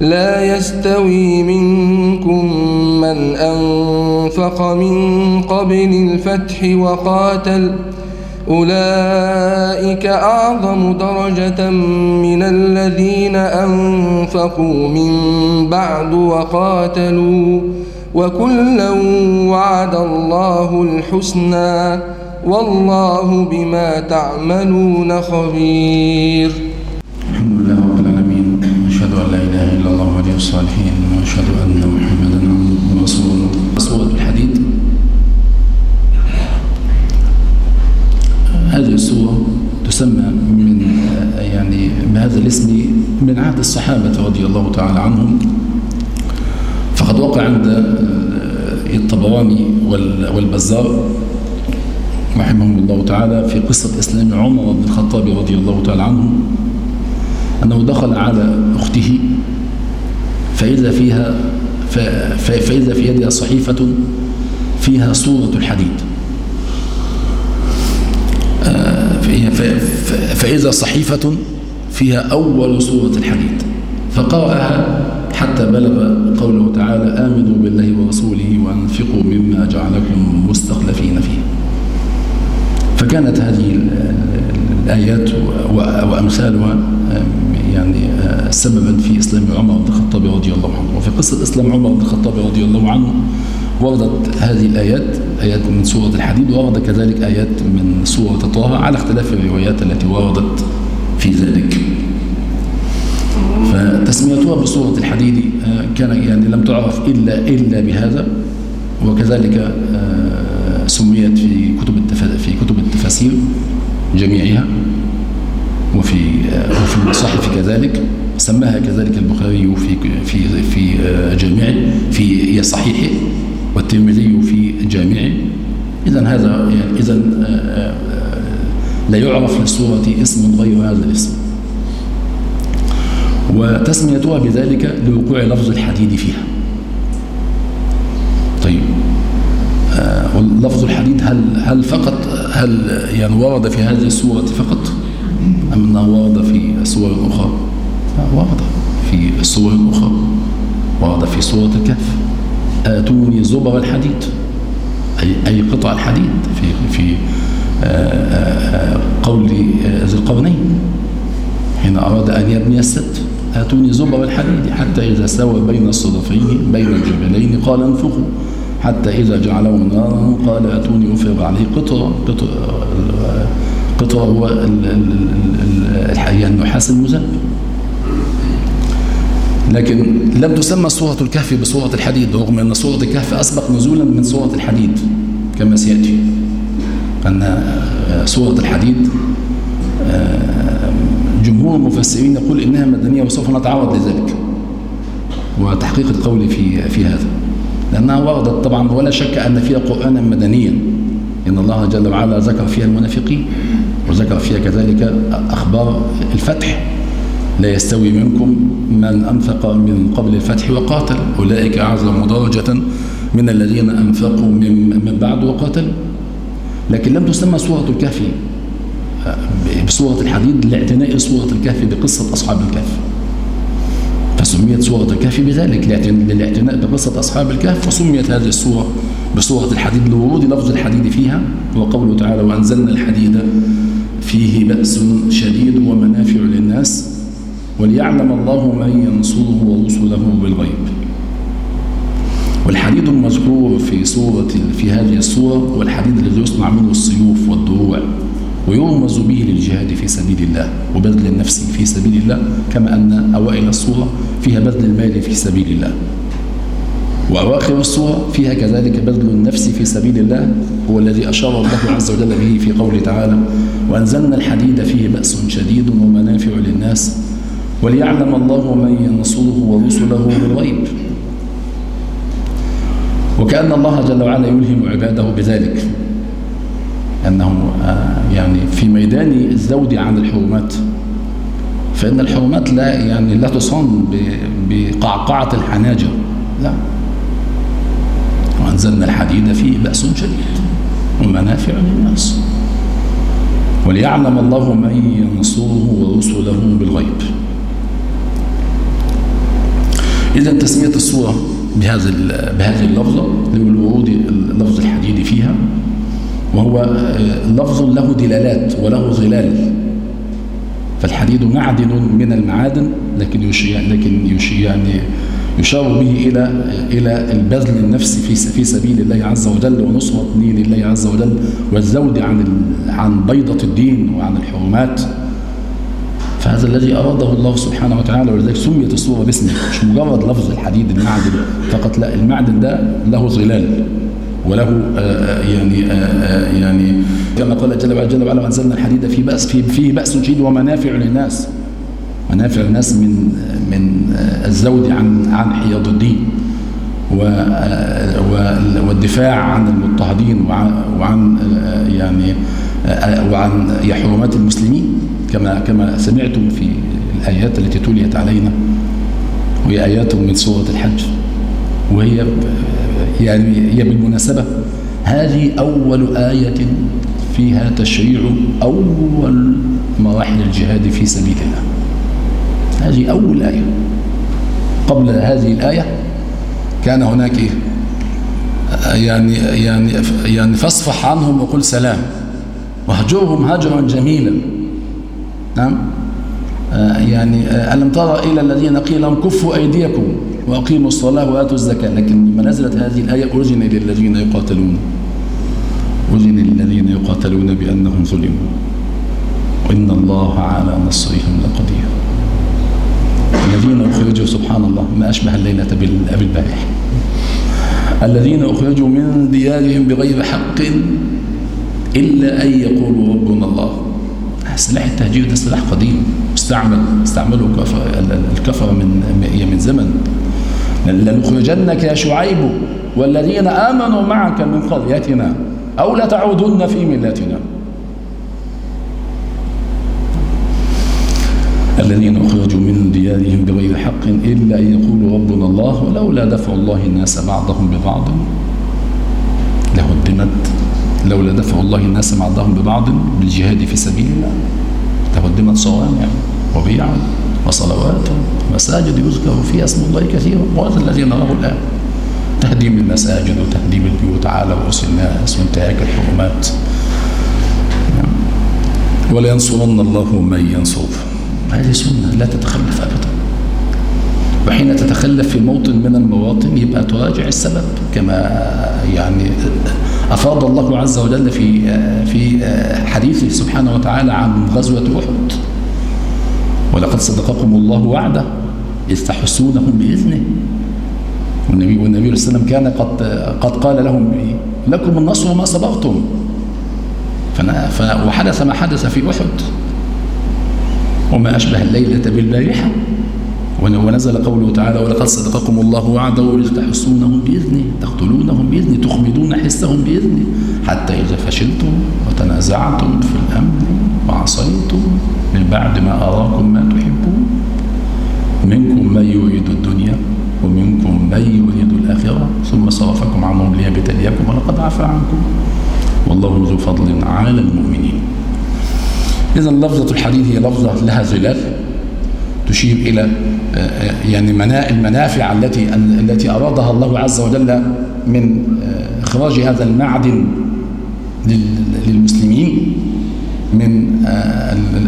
لا يستوي منكم من أنفق من قبل الفتح وقاتل. أولئك أعظم درجة من الذين أنفقوا من بعد وقاتلوا. وكلا وعد الله الحسنى. والله بما تعملون خبير. الحمد لله رب العالمين. الصالحين. وأشهد أن محمدا عبده ورسوله. سورة الحديد. هذه السورة تسمى من يعني بهذا الاسم من عهد الصحابة رضي الله تعالى عنهم. فقد وقع عند الطبراني والبزار رحمهم الله تعالى في قصة إسلام عمر بن الخطاب رضي الله تعالى عنه أنه دخل على أخته فإذا فيها فإذا في يدها صحيفة فيها صورة الحديد. فإذا صحيفة فيها أول صورة الحديد. فقرأها حتى بلغ قوله تعالى آمنوا بالله ورسوله وأنفقوا مما جعلكم مستخلفين فيه. فكانت هذه الآيات وأمثالها يعني سببا في إسلام عمر بن الخطاب رضي الله عنه. وفي قصة إسلام عمر بن الخطاب رضي الله عنه وردت هذه الآيات آيات من سورة الحديد وورد كذلك آيات من سورة طه على اختلاف الروايات التي وردت في ذلك. فتسميتها بسورة الحديد كان يعني لم تعرف إلا إلا بهذا وكذلك سميت في كتب في كتب التفاسير جميعها. وفي وفي المصاحف كذلك سماها كذلك البخاري في في في جامعه في صحيحه والترمذي في جامعه. اذا هذا يعني اذا لا يعرف للسوره اسم غير هذا الاسم. وتسميتها بذلك لوقوع لفظ الحديد فيها. طيب. لفظ الحديد هل هل فقط هل يعني ورد في هذه السورة فقط؟ أم أنه ورد في سور أخرى ورد في سور أخرى ورد في سورة الكهف. آتوني زبر الحديد. أي, أي قطع الحديد في, في قول ذي القرنين. حين أراد أن يبني السد آتوني زبر الحديد حتى إذا سوى بين الصدفين بين الجبلين قال انفخوا. حتى إذا جعله نارا قال أتوني أفرغ عليه قطرة قطرة, قطرة هو النحاس المذاب لكن لم تسمى سورة الكهف بسورة الحديد رغم أن سورة الكهف أسبق نزولا من سورة الحديد كما سيأتي. أن سورة الحديد جمهور المفسرين يقول إنها مدنية وسوف نتعرض لذلك وتحقيق القول في في هذا. لأنها وردت طبعا ولا شك أن فيها قرآنا مدنيا. إن الله جل وعلا ذكر فيها المنافقين. وذكر فيها كذلك أخبار الفتح. لا يستوي منكم من أنفق من قبل الفتح وقاتل. أولئك أعظم درجة من الذين أنفقوا من بعد وقاتلوا. لكن لم تسمى سورة الكهف. بسورة الحديد لاعتناء سورة الكهف بقصة أصحاب الكهف. فسميت سورة الكهف بذلك للاعتناء بقصة أصحاب الكهف وسميت هذه السورة بسورة الحديد لورود لفظ الحديد فيها. وقوله تعالى وأنزلنا الحديد فيه بأس شديد ومنافع للناس وليعلم الله من ينصره ورسله بالغيب. والحديد المذكور في سورة في هذه السورة هو الحديد الذي يصنع منه السيوف والدروع ويرمز به للجهاد في سبيل الله وبذل النفس في سبيل الله كما أن أوائل السورة فيها بذل المال في سبيل الله. وأواخر السورة فيها كذلك بذل النفس في سبيل الله هو الذي أشار الله عز وجل به في قوله تعالى وأنزلنا الحديد فيه بأس شديد ومنافع للناس وليعلم الله من ينصره ورسله بالغيب وكأن الله جل وعلا يلهم عباده بذلك أنه آه، يعني في ميدان الزود عن الحرمات فإن الحرمات لا يعني لا تصان بقعقعة الحناجر لا. وأنزلنا الحديد فيه بأس شديد ومنافع للناس. وليعلم الله من ينصره ورسله بالغيب. إذا تسمية الصورة بهذا بهذه اللفظة لورود لفظ الحديد فيها وهو آه، لفظ له دلالات وله ظلال. فالحديد معدن من المعادن لكن يشير لكن يشير يعني يشار به إلى إلى البذل النفسي في في سبيل الله عز وجل ونصرة دين الله عز وجل والزود عن عن بيضة الدين وعن الحرمات. فهذا الذي أراده الله سبحانه وتعالى ولذلك سميت الصورة باسمه. مش مجرد لفظ الحديد المعدن. فقط لا المعدن ده له ظلال وله آه، آه، يعني آه، يعني كما قال جل وعلا جل وعلا انزلنا الحديد في بأس فيه, فيه بأس شديد ومنافع للناس. منافع الناس من من الزود عن عن حياض الدين والدفاع عن المضطهدين وعن يعني وعن حرمات المسلمين كما كما سمعتم في الآيات التي تليت علينا وهي آيات من سورة الحج وهي يعني هي بالمناسبة. هذه أول آية فيها تشريع أول مراحل الجهاد في سبيل الله. هذه أول آية. قبل هذه الآية كان هناك إيه؟ يعني يعني يعني فاصفح عنهم وقل سلام. واهجرهم هجرا جميلا. نعم. آه، يعني آه، ألم ترى إلى الذين قيل لهم كفوا أيديكم وأقيموا الصلاة وآتوا الزكاة. لكن لما نزلت هذه الآية أرجن للذين يقاتلون. أرجن للذين يقاتلون بأنهم ظلموا. وإن الله على نصرهم لقدير. الذين أخرجوا سبحان الله ما أشبه الليلة بالبارح الذين أخرجوا من ديارهم بغير حق إلا أن يقولوا ربنا الله. سلاح التهجير ده سلاح قديم. استعمل استعمله الكفر من من زمن. لنخرجنك يا شعيب والذين آمنوا معك من قريتنا أو لتعودن في ملتنا. الذين ديارهم بغير حق إلا أن يقولوا ربنا الله ولولا دفع الله الناس بعضهم ببعض. لهدمت لولا دفع الله الناس بعضهم ببعض بالجهاد في سبيل الله. لهدمت صوامع وبيع وصلوات مساجد يذكر فيها اسم الله كثيرا. وهذا الذي نراه الآن. تهديم المساجد وتهديم البيوت على رؤوس الناس وانتهاك الحرمات. ولينصرن الله من ينصره. هذه سنة لا تتخلف أبدا. وحين تتخلف في موطن من المواطن يبقى تراجع السبب كما يعني أفاض الله عز وجل في في حديثه سبحانه وتعالى عن غزوة أحد. ولقد صدقكم الله وعده إذ تحسونهم بإذنه. والنبي والنبي صلى الله عليه وسلم كان قد قد قال لهم لكم النصر وما صبرتم وحدث ما حدث في أحد. وما أشبه الليلة بالبارحة. ونزل قوله تعالى ولقد صدقكم الله وعده إذ تحسونهم بإذنه تقتلونهم بإذنه تخمدون حسهم بإذنه حتى إذا فشلتم وتنازعتم في الأمر وعصيتم. من بعد ما أراكم ما تحبون. منكم من يريد الدنيا ومنكم من يريد الآخرة. ثم صرفكم عنهم ليبتليكم ولقد عفى عنكم. والله ذو فضل على المؤمنين. إذا لفظة الحديث هي لفظة لها ظلال تشير إلى يعني المنافع التي التي أرادها الله عز وجل من إخراج هذا المعدن للمسلمين من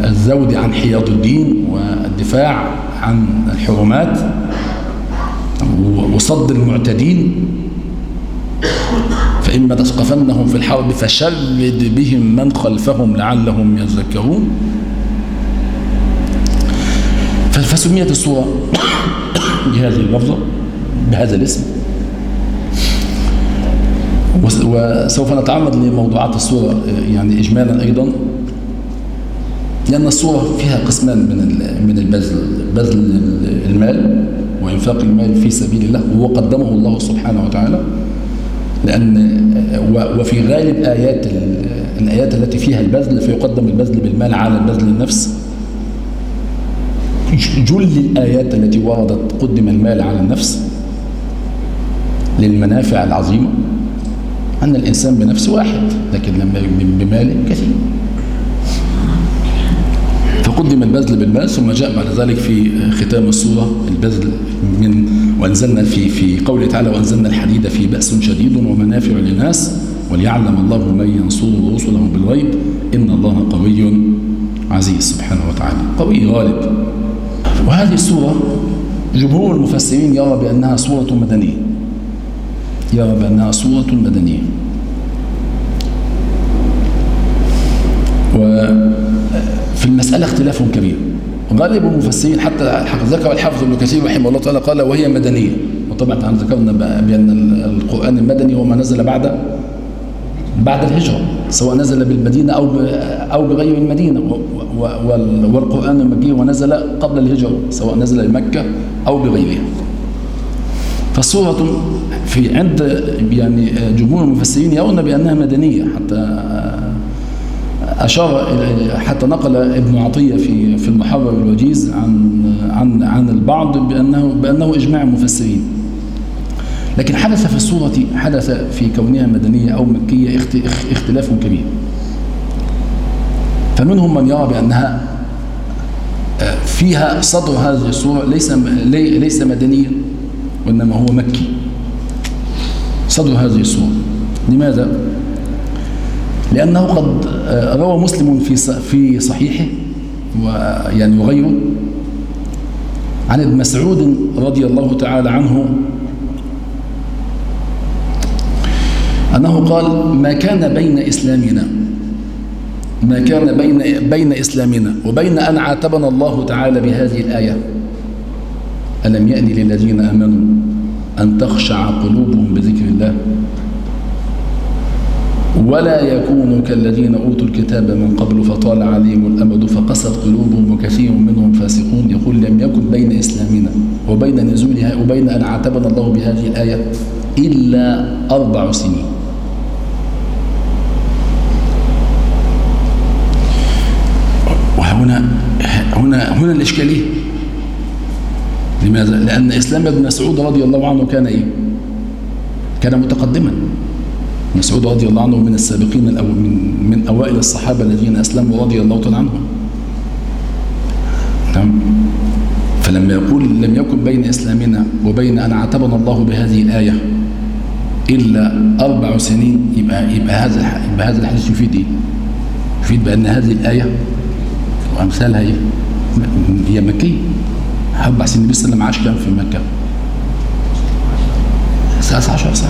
الزود عن حياض الدين والدفاع عن الحرمات وصد المعتدين فإما تثقفنهم في الحرب فشرد بهم من خلفهم لعلهم يذكرون. فسميت الصورة بهذه اللفظة بهذا الاسم. وسوف نتعرض لموضوعات الصورة يعني إجمالا أيضا. لأن الصورة فيها قسمان من من البذل بذل المال وإنفاق المال في سبيل الله وقدمه الله سبحانه وتعالى. لأن وفي غالب آيات الآيات التي فيها البذل فيقدم البذل بالمال على البذل النفس. جل الآيات التي وردت قدم المال على النفس للمنافع العظيمة أن الإنسان بنفس واحد لكن لما بمال كثير. فقدم البذل بالمال ثم جاء بعد ذلك في ختام السورة البذل من وأنزلنا في في قوله تعالى وأنزلنا الحديد في بأس شديد ومنافع للناس وليعلم الله من ينصر رسله بالغيب إن الله قوي عزيز سبحانه وتعالى. قوي غالب. وهذه السورة جمهور المفسرين يرى بأنها سورة مدنية. يرى بأنها سورة مدنية. وفي المسألة اختلاف كبير. غالب المفسرين حتى ذكر الحافظ ابن كثير رحمه الله تعالى قال وهي مدنية. وطبعا ذكرنا بأن القرآن المدني هو ما نزل بعد بعد الهجرة سواء نزل بالمدينة أو أو بغير المدينة. والقرآن المكي ونزل قبل الهجرة سواء نزل بمكة أو بغيرها. فالصورة في عند يعني جمهور المفسرين يرون بأنها مدنية حتى أشار حتى نقل ابن عطية في في المحرر الوجيز عن عن عن البعض بأنه بأنه إجماع المفسرين لكن حدث في الصورة حدث في كونها مدنية أو مكية اختلاف كبير. فمنهم من يرى بأنها فيها صدر هذه الصورة ليس ليس مدنيا وإنما هو مكي. صدر هذه الصورة. لماذا؟ لأنه قد روى مسلم في في صحيحه ويعني وغيره عن ابن مسعود رضي الله تعالى عنه أنه قال ما كان بين إسلامنا ما كان بين بين إسلامنا وبين أن عاتبنا الله تعالى بهذه الآية ألم يأن للذين آمنوا أن تخشع قلوبهم بذكر الله؟ ولا يكونوا كالذين أوتوا الكتاب من قبل فطال عليهم الأمد فقست قلوبهم وكثير منهم فاسقون يقول لم يكن بين إسلامنا وبين نزولها وبين أن عاتبنا الله بهذه الآية إلا أربع سنين وهنا هنا هنا الإشكالية لماذا؟ لأن إسلام ابن مسعود رضي الله عنه كان إيه؟ كان متقدما مسعود رضي الله عنه من السابقين من, من أوائل الصحابة الذين أسلموا رضي الله تعالى عنهم تمام فلما يقول لم يكن بين إسلامنا وبين أن عاتبنا الله بهذه الآية إلا أربع سنين يبقى يبقى هذا يبقى هذا الحديث يفيد إيه؟ يفيد بأن هذه الآية وأمثالها إيه؟ هي مكية أربع سنين بس اللي معاش كام في مكة 13 سنة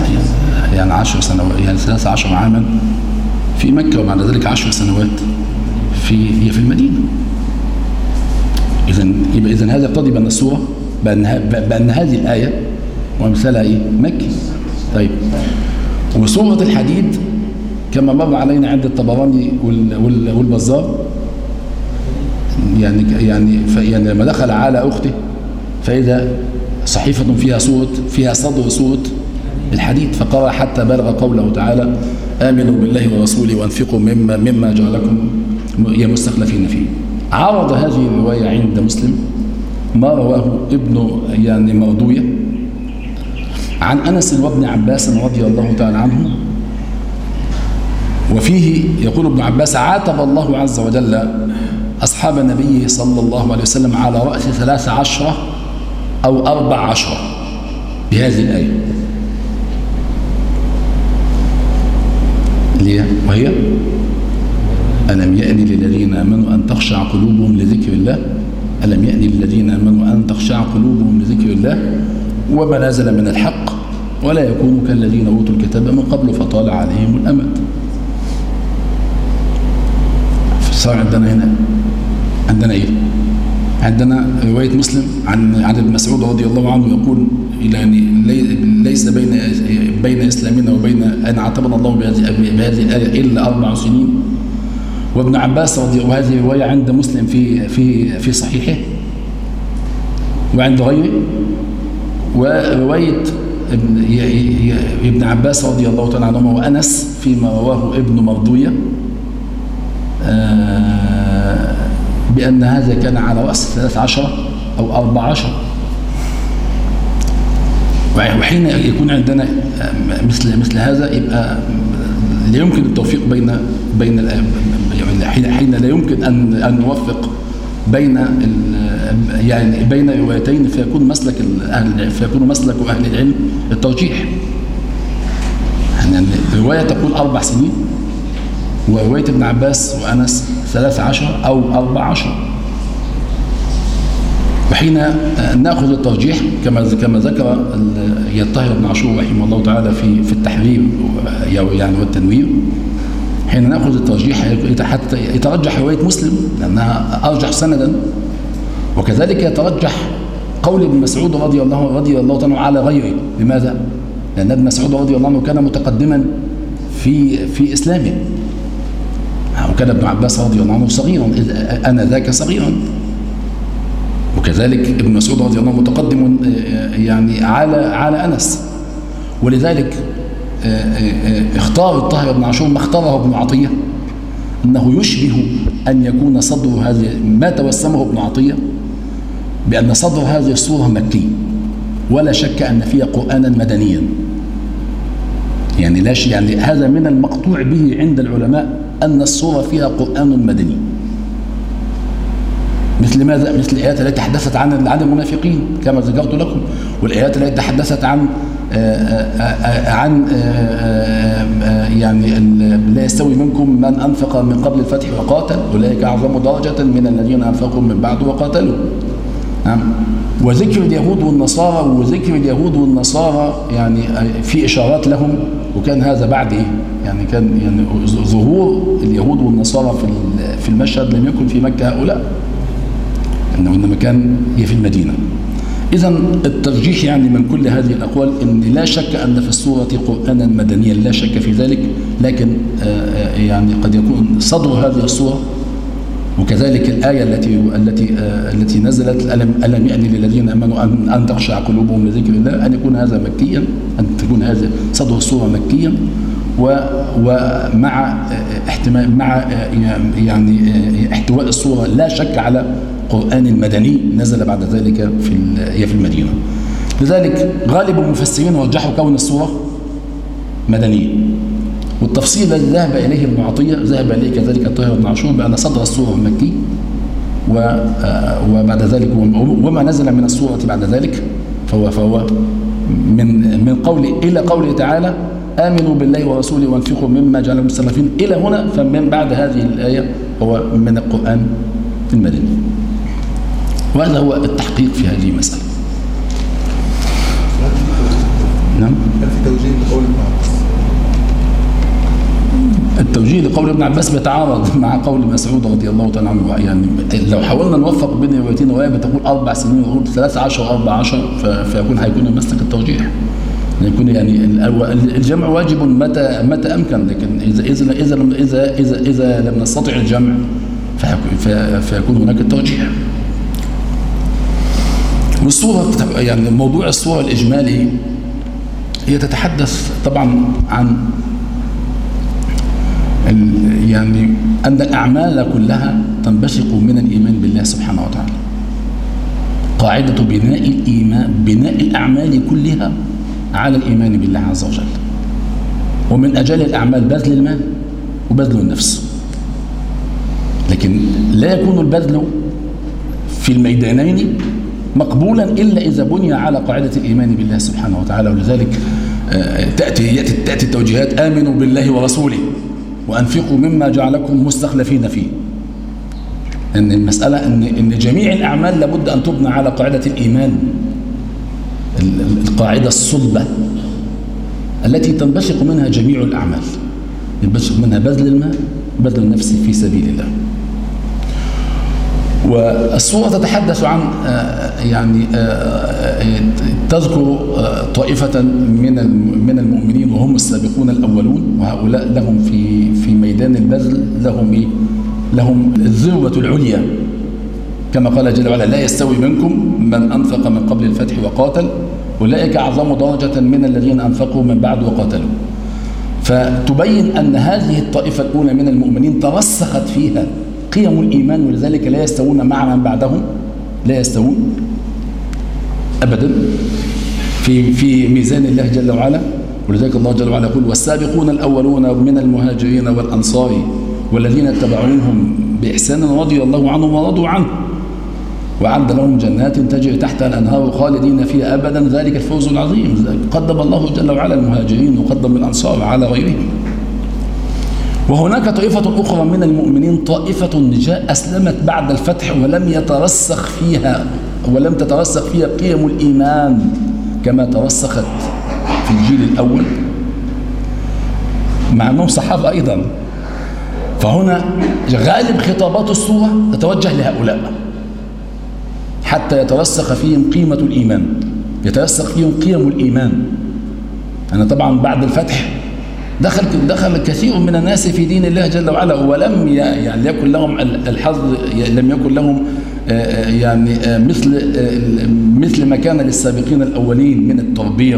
يعني 10 سنوات يعني 13 عاما في مكة وبعد ذلك 10 سنوات في هي في المدينة. إذا يبقى إذا هذا يقتضي بأن السورة بأن بأن هذه الآية ومثالها إيه؟ مكي. طيب. وسورة الحديد كما مر علينا عند الطبراني والبزار يعني يعني يعني لما دخل على أخته فإذا صحيفة فيها سورة فيها صدر سورة الحديد فقرأ حتى بلغ قوله تعالى آمنوا بالله ورسوله وأنفقوا مما مما جعلكم يا مستخلفين فيه. عرض هذه الرواية عند مسلم ما رواه ابن يعني مردوية عن أنس وابن عباس رضي الله تعالى عنه. وفيه يقول ابن عباس عاتب الله عز وجل أصحاب النبي صلى الله عليه وسلم على رأس ثلاث عشرة أو أربع عشرة بهذه الآية. ليه؟ وهي ألم يأن للذين آمنوا أن تخشع قلوبهم لذكر الله؟ ألم يأن للذين آمنوا أن تخشع قلوبهم لذكر الله؟ وما نزل من الحق ولا يكونوا كالذين أوتوا الكتاب من قبل فطال عليهم الأمد. صار عندنا هنا عندنا إيه؟ عندنا رواية مسلم عن عن ابن مسعود رضي الله عنه يقول يعني ليس بين بين إسلامنا وبين أن عاتبنا الله بهذه الآية إلا أربع سنين. وابن عباس رضي وهذه رواية عند مسلم في في في صحيحه وعند غيره. ورواية ابن, ابن عباس رضي الله تعالى عنهما وأنس فيما رواه ابن مردوية. بأن هذا كان على رأس 13 أو 14 وحين يكون عندنا مثل مثل هذا يبقى لا يمكن التوفيق بين بين حين حين لا يمكن ان أن نوفق بين يعني بين روايتين فيكون مسلك أهل فيكون مسلك أهل العلم الترجيح يعني الروايه تقول أربع سنين وروايه ابن عباس وأنس ثلاث عشر أو أربع عشر. وحين نأخذ الترجيح كما كما ذكر الطاهر بن عاشور رحمه الله تعالى في في التحرير يعني والتنوير. حين نأخذ الترجيح حتى يترجح رواية مسلم لأنها أرجح سندا. وكذلك يترجح قول ابن مسعود رضي الله رضي الله عنه على غيره. لماذا؟ لأن ابن مسعود رضي الله عنه كان متقدما في في إسلامه. وكان ابن عباس رضي الله عنه صغيرا أنا ذاك صغيرا. وكذلك ابن مسعود رضي الله عنه متقدم يعني على على أنس. ولذلك اختار الطاهر بن عاشور ما اختاره ابن عطية إنه يشبه أن يكون صدر هذه ما توسمه ابن عطية بأن صدر هذه الصورة مكي. ولا شك أن فيها قرانا مدنيا. يعني لا يعني هذا من المقطوع به عند العلماء. أن الصورة فيها قرآن مدني. مثل ماذا؟ مثل الآيات التي تحدثت عن عن المنافقين كما ذكرت لكم. والآيات التي تحدثت عن عن يعني لا يستوي منكم من أنفق من قبل الفتح وقاتل أولئك أعظم درجة من الذين أنفقوا من بعد وقاتلوا. نعم. وذكر اليهود والنصارى وذكر اليهود والنصارى يعني في إشارات لهم وكان هذا بعد إيه؟ يعني كان يعني ظهور اليهود والنصارى في في المشهد لم يكن في مكة هؤلاء إنه إنما كان هي في المدينة اذا الترجيح يعني من كل هذه الأقوال إن لا شك أن في الصورة قرآنا مدنيا لا شك في ذلك لكن يعني قد يكون صدر هذه الصورة وكذلك الآية التي التي التي نزلت ألم ألم يأن للذين آمنوا أن أن تخشع قلوبهم لذكر الله أن يكون هذا مكيا أن تكون هذا صدر الصورة مكيا ومع احتمال مع يعني احتواء الصورة لا شك على قرآن مدني نزل بعد ذلك في هي في المدينة. لذلك غالب المفسرين رجحوا كون الصورة مدنية. والتفصيل الذي ذهب إليه ابن عطية ذهب إليه كذلك الطاهر بن عاشور بأن صدر الصورة مكي وبعد ذلك وما نزل من الصورة بعد ذلك فهو فهو من من قول إلى قوله تعالى آمنوا بالله ورسوله وأنفقوا مما جعلكم مستخلفين إلى هنا فمن بعد هذه الآية هو من القرآن المدني وهذا هو التحقيق في هذه المسألة. نعم؟ في توجيه عباس التوجيه لقول ابن عباس بيتعارض مع قول مسعود رضي الله تعالى عنه. يعني لو حاولنا نوفق بين الروايتين رواية بتقول أربع سنين وتقول 13 14 فيكون هيكون مسلك التوجيه. يكون يعني الجمع واجب متى متى أمكن لكن اذا اذا اذا اذا اذا إذا لم نستطع الجمع فيكون هناك التوجيه والصورة يعني موضوع الصورة الإجمالي هي تتحدث طبعا عن يعني أن الأعمال كلها تنبثق من الإيمان بالله سبحانه وتعالى. قاعدة بناء الإيمان بناء الأعمال كلها على الإيمان بالله عز وجل. ومن أجل الأعمال بذل المال وبذل النفس. لكن لا يكون البذل في الميدانين مقبولا إلا إذا بني على قاعدة الإيمان بالله سبحانه وتعالى. ولذلك تأتي, تأتي التوجيهات آمنوا بالله ورسوله. وأنفقوا مما جعلكم مستخلفين فيه. أن المسألة أن, إن جميع الأعمال لابد أن تبنى على قاعدة الإيمان. القاعدة الصلبة التي تنبثق منها جميع الأعمال. ينبثق منها بذل المال بذل النفس في سبيل الله. والصورة تتحدث عن يعني تذكر طائفة من من المؤمنين وهم السابقون الأولون وهؤلاء لهم في في ميدان البذل لهم لهم الذروة العليا. كما قال جل وعلا لا يستوي منكم من أنفق من قبل الفتح وقاتل أولئك أعظم درجة من الذين أنفقوا من بعد وقاتلوا. فتبين أن هذه الطائفة الأولى من المؤمنين ترسخت فيها. قيم الإيمان ولذلك لا يستوون مع من بعدهم لا يستوون أبدا في في ميزان الله جل وعلا. ولذلك الله جل وعلا يقول والسابقون الأولون من المهاجرين والأنصار والذين اتبعوهم بإحسان رضي الله عنهم ورضوا عنه. وعد لهم جنات تجري تحتها الأنهار خالدين فيها أبدا. ذلك الفوز العظيم. قدم الله جل وعلا المهاجرين وقدم الأنصار على غيرهم. وهناك طائفة أخرى من المؤمنين طائفة جاء أسلمت بعد الفتح ولم يترسخ فيها ولم تترسخ فيها قيم الإيمان كما ترسخت في الجيل الأول. مع أنهم صحابة أيضا. فهنا غالب خطابات السورة تتوجه لهؤلاء. حتى يترسخ فيهم قيمة الإيمان. يترسخ فيهم قيم الإيمان. أنا طبعا بعد الفتح دخل دخل كثير من الناس في دين الله جل وعلا ولم يعني يكن لهم الحظ لم يكن لهم يعني مثل مثل ما كان للسابقين الأولين من التربية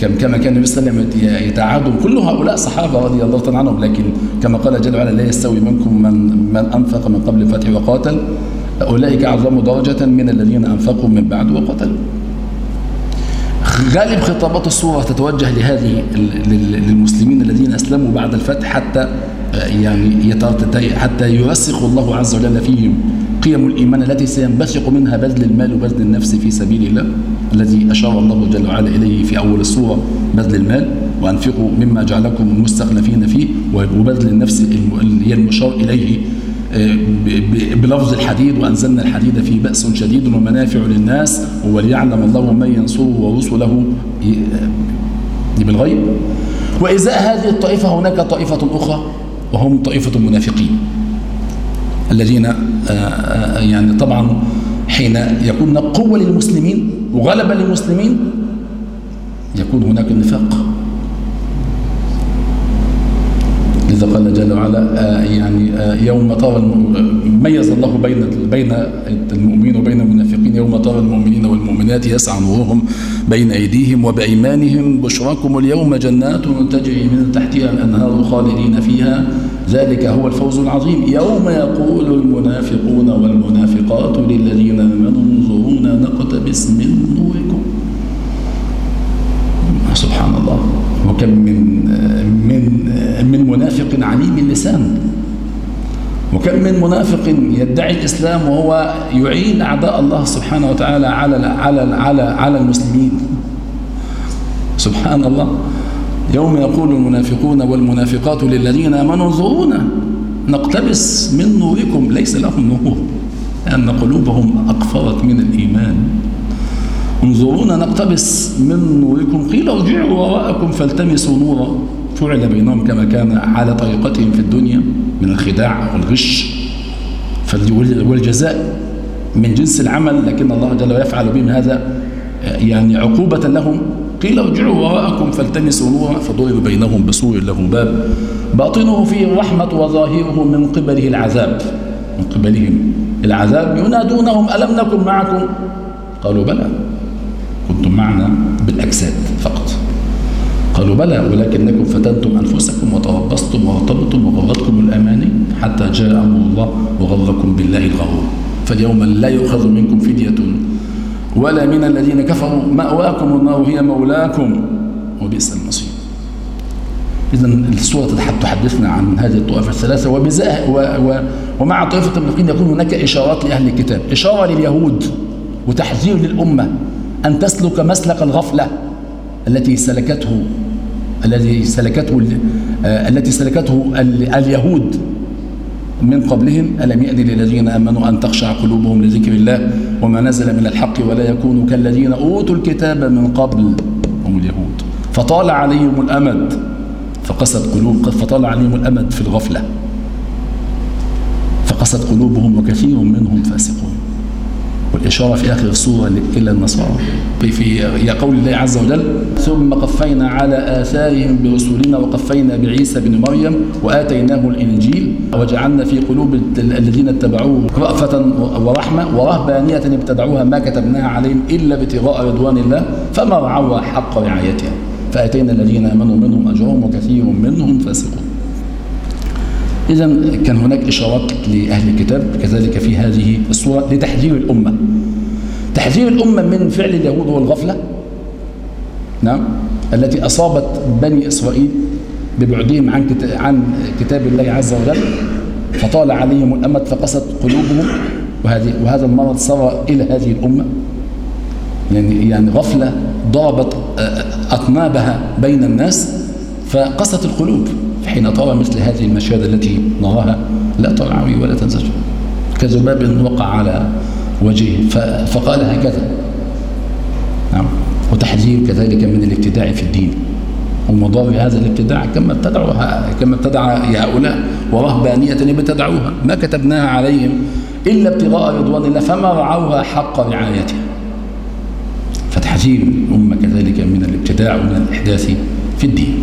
كما كان النبي صلى الله عليه وسلم يتعاهدهم كل هؤلاء صحابة رضي الله عنهم لكن كما قال جل وعلا لا يستوي منكم من من أنفق من قبل الفتح وقاتل أولئك أعظم درجة من الذين أنفقوا من بعد وقتلوا غالب خطابات السورة تتوجه لهذه للمسلمين الذين أسلموا بعد الفتح حتى يعني حتى يرسخ الله عز وجل فيهم قيم الإيمان التي سينبثق منها بذل المال وبذل النفس في سبيل الله الذي أشار الله جل وعلا إليه في أول السورة بذل المال وأنفقوا مما جعلكم مستخلفين فيه وبذل النفس هي المشار إليه. بلفظ الحديد وأنزلنا الحديد فيه بأس شديد ومنافع للناس وليعلم الله من ينصره ورسله. بالغيب. وإزاء هذه الطائفة هناك طائفة أخرى وهم طائفة المنافقين الذين يعني طبعا حين يكون قوة للمسلمين وغلبة للمسلمين يكون هناك النفاق لذا قال جل وعلا يعني يوم ترى ميز الله بين بين المؤمنين وبين المنافقين يوم ترى المؤمنين والمؤمنات يسعى نورهم بين أيديهم وبأيمانهم. بشراكم اليوم جنات تجري من تحتها الأنهار خالدين فيها. ذلك هو الفوز العظيم. يوم يقول المنافقون والمنافقات للذين آمنوا انظرونا نقتبس من نوركم. سبحان الله. وكم من من من منافق عليم اللسان. وكم من منافق يدعي الإسلام وهو يعين أعداء الله سبحانه وتعالى على على على على المسلمين. سبحان الله. يوم يقول المنافقون والمنافقات للذين آمنوا انظرونا نقتبس من نوركم ليس لهم نور لأن قلوبهم اقفرت من الإيمان. انظرونا نقتبس من نوركم قيل ارجعوا وراءكم فالتمسوا نورا. فعل بينهم كما كان على طريقتهم في الدنيا من الخداع والغش. والجزاء من جنس العمل لكن الله جل وعلا يفعل بهم هذا يعني عقوبة لهم. قيل ارجعوا وراءكم فالتمسوا نورا فضرب بينهم بسور له باب. باطنه فيه الرحمة وظاهره من قبله العذاب. من قبلهم العذاب. ينادونهم ألم نكن معكم؟ قالوا بلى كنتم معنا بالأجساد. قالوا بلى ولكنكم فتنتم أنفسكم وتربصتم وارتبتم وغرتكم الأماني حتى جاء أمر الله وغركم بالله الغرور. فاليوم لا يؤخذ منكم فدية ولا من الذين كفروا. مأواكم النار هي مولاكم وبئس المصير. إذا السورة تحدثنا عن هذه الطوائف الثلاثة وبزاء و و ومع طائفة المنافقين يكون هناك إشارات لأهل الكتاب. إشارة لليهود وتحذير للأمة أن تسلك مسلك الغفلة التي سلكته الذي سلكته التي سلكته اليهود من قبلهم ألم يأن للذين آمنوا أن تخشع قلوبهم لذكر الله وما نزل من الحق ولا يكونوا كالذين أوتوا الكتاب من قبل هم اليهود. فطال عليهم الأمد فقست قلوب فطال عليهم الأمد في الغفلة. فقست قلوبهم وكثير منهم فاسقون. والإشارة في آخر السورة إلى النصارى. في يا قول الله عز وجل ثم قفينا على آثارهم برسولنا وقفينا بعيسى بن مريم وآتيناه الإنجيل وجعلنا في قلوب الذين اتبعوه رأفة ورحمة ورهبانية ابتدعوها ما كتبناها عليهم إلا ابتغاء رضوان الله فما رعوها حق رعايتها. فأتينا الذين آمنوا منهم أجرهم وكثير منهم فاسقون. إذا كان هناك إشارات لأهل الكتاب كذلك في هذه الصورة لتحذير الأمة. تحذير الأمة من فعل اليهود والغفلة نعم التي أصابت بني إسرائيل ببعدهم عن عن كتاب الله عز وجل فطال عليهم الأمد فقست قلوبهم وهذه وهذا المرض صار إلى هذه الأمة. يعني يعني غفلة ضربت أطنابها بين الناس فقست القلوب. حين ترى مثل هذه المشاهد التي نراها لا ترعوي ولا تنزجر كذباب وقع على وجهه فقال هكذا. نعم. وتحذير كذلك من الابتداع في الدين. ومضار هذا الابتداع كما ابتدعوا كما ابتدع هؤلاء ورهبانية ابتدعوها. ما كتبناها عليهم إلا ابتغاء رضوان الله فما رعوها حق رعايتها فتحذير الأمة كذلك من الابتداع ومن الإحداث في الدين.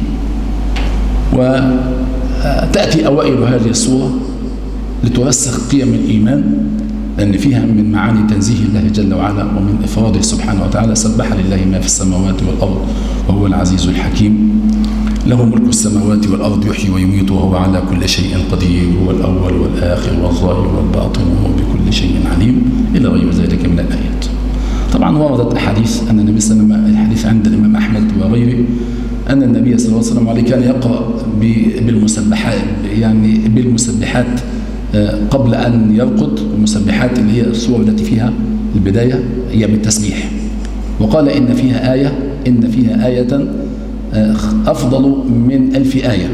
وتأتي أوائل هذه الصورة لترسخ قيم الإيمان لأن فيها من معاني تنزيه الله جل وعلا ومن إفراده سبحانه وتعالى سبح لله ما في السماوات والأرض وهو العزيز الحكيم. له ملك السماوات والأرض يحيي ويميت وهو على كل شيء قدير هو الأول والآخر والظاهر والباطن وهو بكل شيء عليم. إلى غير ذلك من الآيات. طبعا وردت أحاديث أن النبي صلى الله عليه وسلم الحديث عند الإمام أحمد وغيره أن النبي صلى الله عليه وسلم كان يقرأ بالمسبحات يعني بالمسبحات قبل أن يرقد المسبحات اللي هي الصور التي فيها البداية هي بالتسبيح. وقال إن فيها آية إن فيها آية أفضل من ألف آية.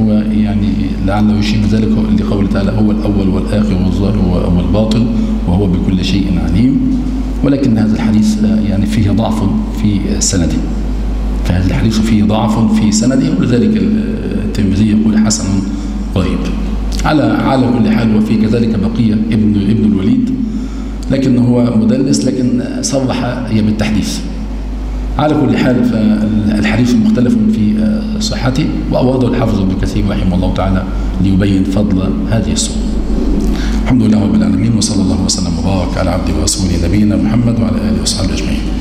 هو يعني لعله يشير ذلك لقوله تعالى هو الأول والآخر والظاهر والباطن وهو بكل شيء عليم. ولكن هذا الحديث يعني فيه ضعف في سنده. فهذا الحديث فيه ضعف في سنده ولذلك الترمذي يقول حسن غريب. على على كل حال وفي كذلك بقية ابن ابن الوليد. لكن هو مدلس لكن صرح هي بالتحديث. على كل حال فالحديث مختلف في صحته وأورده الحافظ ابن كثير رحمه الله تعالى ليبين فضل هذه السورة. الحمد لله رب العالمين وصلى الله وسلم وبارك على عبده ورسوله نبينا محمد وعلى آله وصحبه أجمعين.